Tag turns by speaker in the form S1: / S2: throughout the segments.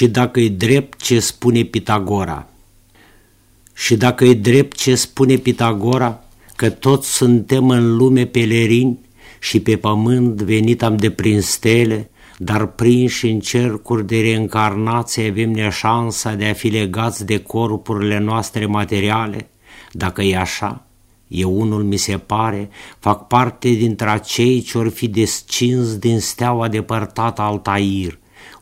S1: și dacă e drept ce spune Pitagora. Și dacă e drept ce spune Pitagora, că toți suntem în lume pelerini și pe pământ venit am de prin stele, dar prinși în cercuri de reîncarnație avem neșansa de a fi legați de corpurile noastre materiale, dacă e așa, eu unul mi se pare, fac parte dintre acei ce or fi descins din steaua depărtată Altair,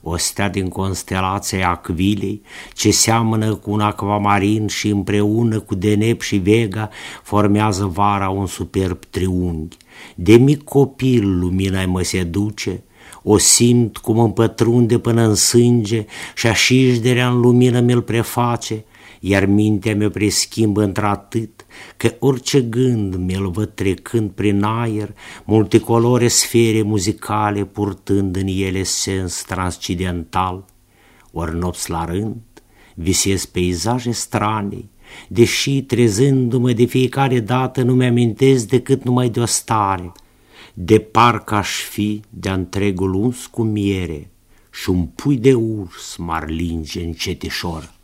S1: o stea din constelația Acvilei, ce seamănă cu un acvamarin și împreună cu Denep și Vega formează vara un superb triunghi. De mic copil lumina mă seduce, o simt cum îmi pătrunde până în sânge și așișderea în lumină mi-l preface, iar mintea mea preschimbă într-atât că orice gând mi-l văd trecând prin aer, multicolore sfere muzicale purtând în ele sens transcendental, ori nopți la rând, visez peisaje strane, deși trezându-mă de fiecare dată nu mi-amintesc decât numai de o stare, de parcă aș fi de întregul uns cu miere și un pui de urs m-ar linge încetișor.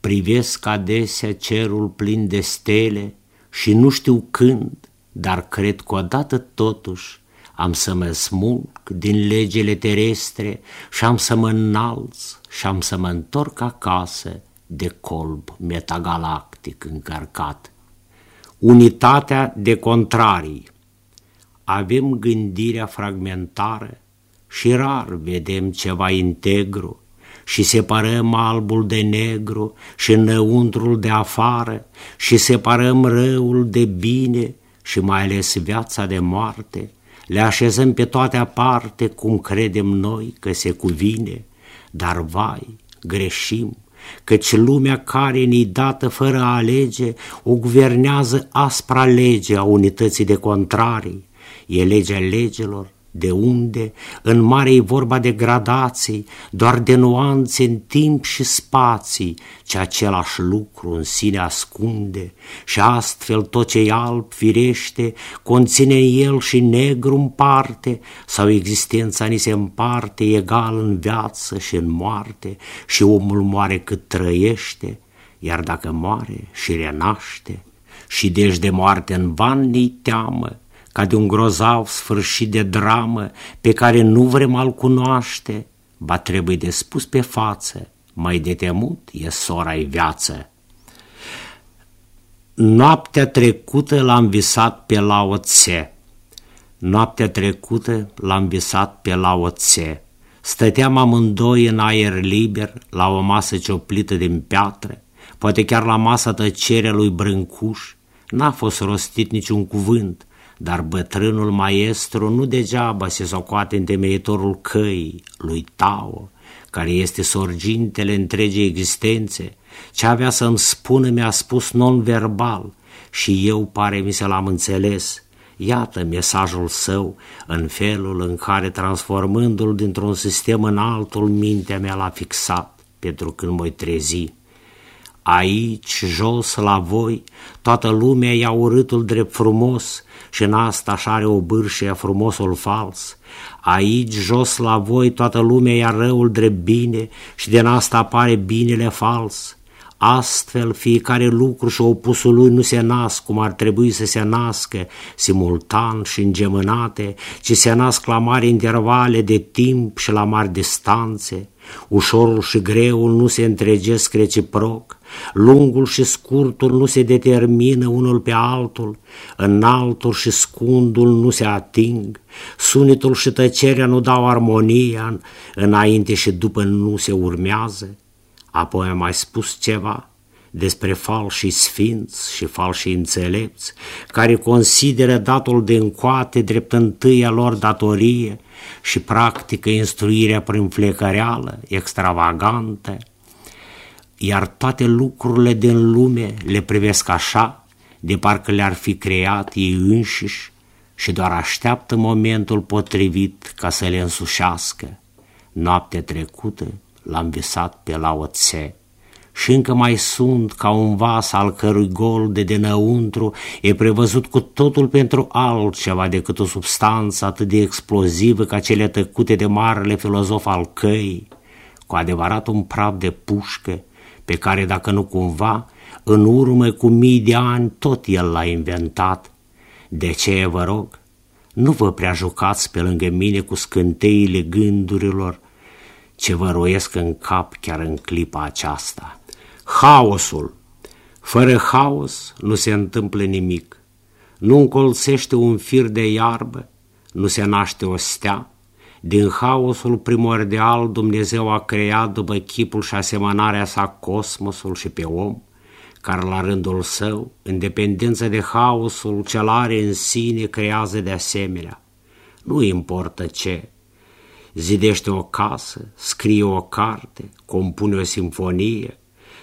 S1: Privesc adesea cerul plin de stele și nu știu când, dar cred că odată totuși am să mă smulg din legele terestre și am să mă înalț și am să mă întorc acasă de colb metagalactic încărcat. Unitatea de contrarii. Avem gândirea fragmentară și rar vedem ceva integru, și separăm albul de negru și înăuntrul de afară și separăm răul de bine și mai ales viața de moarte, le așezăm pe toate aparte cum credem noi că se cuvine, dar vai, greșim, căci lumea care ni dată fără a alege o guvernează aspra lege a unității de contrarii, e legea legelor de unde? În mare e vorba de gradații, doar de nuanțe în timp și spații, ce același lucru în sine ascunde și astfel tot ce e alb firește conține el și negru în parte sau existența ni se împarte egal în viață și în moarte și omul moare cât trăiește, iar dacă moare și renaște și deci de moarte în van ni teamă, ca de un grozav sfârșit de dramă pe care nu vrem al cunoaște, ba trebuie de spus pe față, mai de temut e sora-i viață. Noaptea trecută l-am visat pe la oțe. Noaptea trecută l-am visat pe la oțe. Stăteam amândoi în aer liber, la o masă cioplită din piatră, poate chiar la masa tăcerea lui Brâncuș. N-a fost rostit niciun cuvânt, dar bătrânul maestru nu degeaba se socoate întemeitorul căii lui Tao, care este sorgintele întregii existențe, ce avea să-mi spună mi-a spus non-verbal și eu pare mi să l-am înțeles. Iată mesajul său în felul în care, transformându-l dintr-un sistem în altul, mintea mea l-a fixat pentru când mă trezi. Aici, jos la voi, toată lumea ia urâtul drept frumos și în asta așa are o bârșie frumosul fals. Aici, jos la voi, toată lumea ia răul drept bine și din asta apare binele fals. Astfel, fiecare lucru și opusul lui nu se nasc cum ar trebui să se nască, simultan și îngemânate, ci se nasc la mari intervale de timp și la mari distanțe. Ușorul și greul nu se întregesc reciproc, Lungul și scurtul nu se determină unul pe altul, înaltul și scundul nu se ating, sunetul și tăcerea nu dau armonia, înainte și după nu se urmează. Apoi am mai spus ceva despre falși sfinți și falși înțelepți, care consideră datul de încoate drept întâia lor datorie și practică instruirea prin flecăreală, extravagantă, iar toate lucrurile din lume le privesc așa, de parcă le-ar fi creat ei înșiși și doar așteaptă momentul potrivit ca să le însușească. Noaptea trecută l-am visat pe la oțe și încă mai sunt ca un vas al cărui gol de dinăuntru e prevăzut cu totul pentru altceva decât o substanță atât de explozivă ca cele tăcute de marele filozof al căii, cu adevărat un praf de pușcă, pe care dacă nu cumva, în urmă cu mii de ani tot el l-a inventat. De ce, vă rog, nu vă prea jucați pe lângă mine cu scânteile gândurilor ce vă roiesc în cap chiar în clipa aceasta. Haosul. Fără haos nu se întâmplă nimic. Nu încolțește un fir de iarbă, nu se naște o stea. Din haosul primordial Dumnezeu a creat după chipul și asemănarea sa cosmosul și pe om, care la rândul său, în dependență de haosul ce are în sine, creează de asemenea. Nu importă ce, zidește o casă, scrie o carte, compune o simfonie.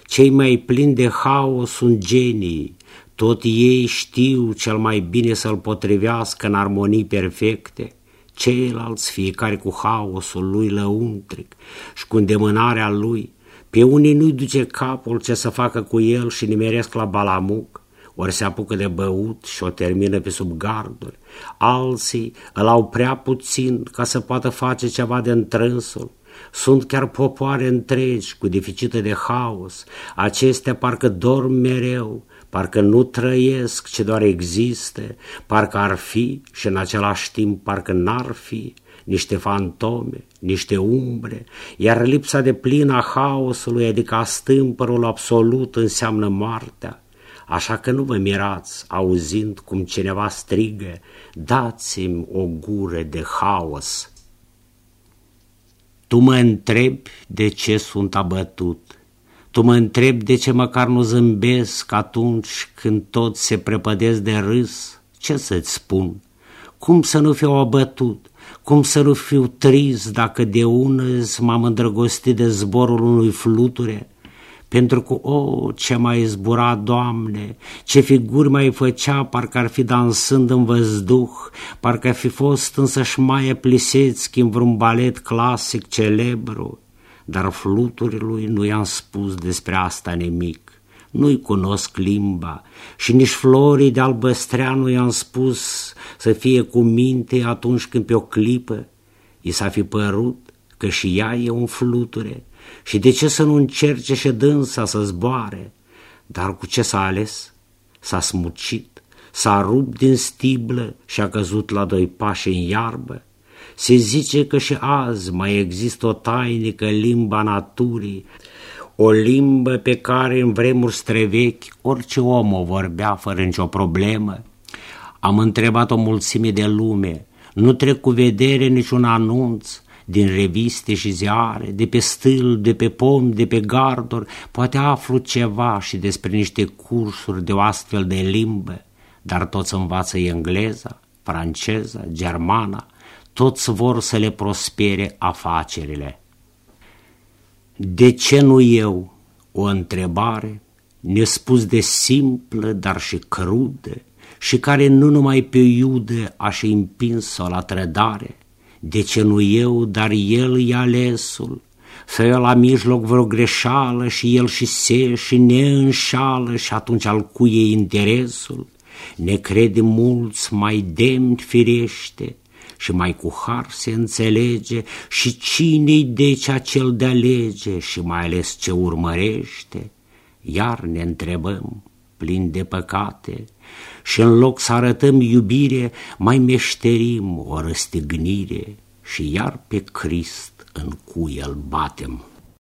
S1: Cei mai plini de haos sunt genii, tot ei știu cel mai bine să-l potrivească în armonii perfecte. Ceilalți, fiecare cu haosul lui lăuntric și cu îndemânarea lui, pe unii nu-i duce capul ce să facă cu el și nimeresc la balamuc, ori se apucă de băut și o termină pe sub garduri. Alții îl au prea puțin ca să poată face ceva de întrânsul. Sunt chiar popoare întregi cu deficite de haos. Acestea parcă dorm mereu, parcă nu trăiesc, ci doar există, parcă ar fi și în același timp parcă n-ar fi, niște fantome, niște umbre, iar lipsa de plină a haosului, adică a stâmpărul absolut, înseamnă moartea. Așa că nu vă mirați auzind cum cineva strigă, dați-mi o gură de haos. Tu mă întrebi de ce sunt abătut, tu mă întrebi de ce măcar nu zâmbesc atunci când toți se prepădesc de râs, ce să-ți spun? Cum să nu fiu abătut? Cum să nu fiu trist dacă de unăzi m-am îndrăgostit de zborul unui fluture? Pentru că, o, oh, ce mai zbura, Doamne, ce figuri mai făcea, parcă ar fi dansând în văzduh, parcă ar fi fost însăși mai Plisețchi în vreun balet clasic celebru, dar fluturii lui nu i-am spus despre asta nimic. Nu-i cunosc limba și nici florii de albăstrea nu i-am spus să fie cu minte atunci când pe o clipă i s-a fi părut că și ea e un fluture și de ce să nu încerce și dânsa să zboare? Dar cu ce s-a ales? S-a smucit, s-a rupt din stiblă și a căzut la doi pași în iarbă. Se zice că și azi mai există o tainică limba naturii, o limbă pe care în vremuri străvechi orice om o vorbea fără nicio problemă. Am întrebat o mulțime de lume, nu trec cu vedere niciun anunț, din reviste și ziare, de pe stâl, de pe pom, de pe garduri, poate aflu ceva și despre niște cursuri de o astfel de limbă, dar toți învață engleza, franceza, germana, toți vor să le prospere afacerile. De ce nu eu? O întrebare nespus de simplă, dar și crudă, și care nu numai pe iudă aș împins-o la trădare, de ce nu eu, dar el e alesul? Să la mijloc vreo greșeală și el și se și ne înșală și atunci al cui e interesul? Ne crede mulți mai demn firește și mai cu har se înțelege și cine-i deci acel de alege și mai ales ce urmărește? Iar ne întrebăm, plin de păcate, și în loc să arătăm iubire, mai meșterim o răstignire și iar pe Crist în cui îl batem.